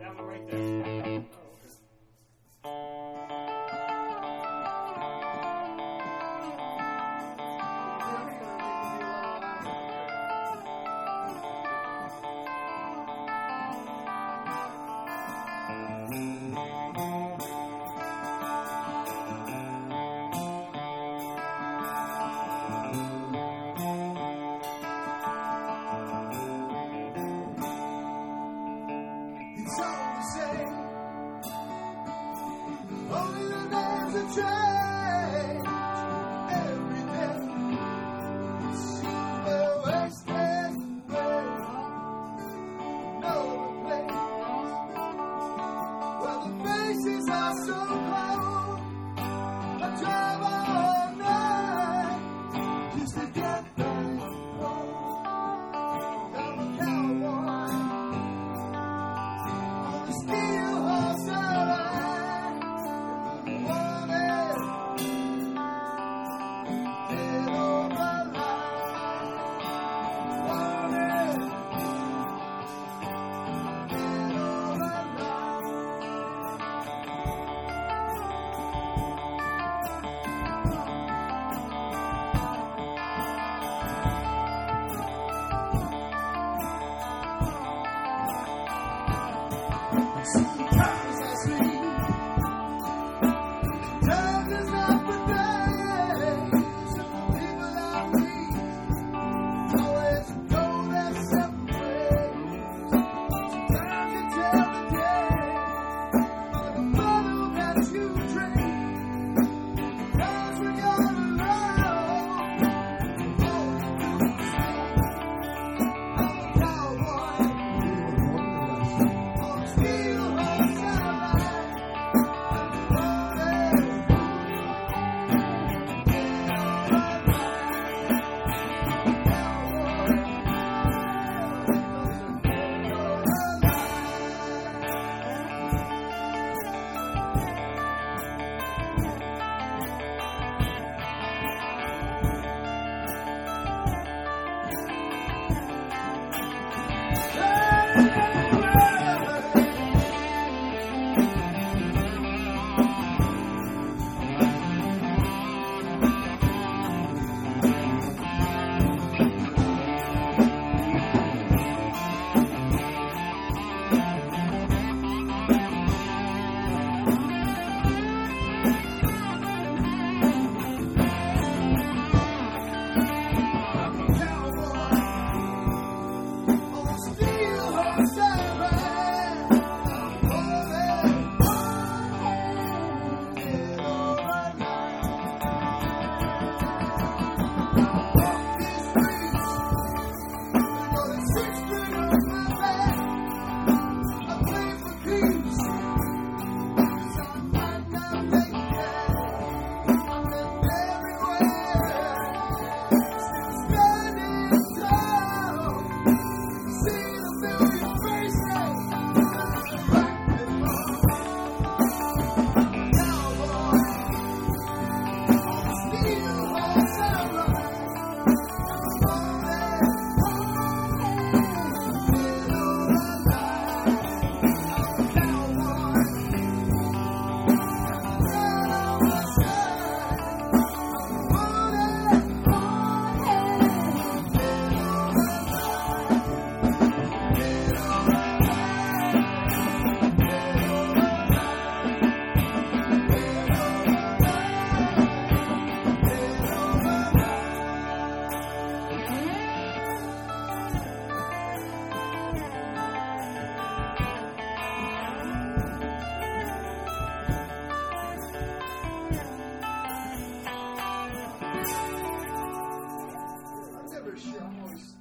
That one right there. try. Christ. I'm never sure. I'm always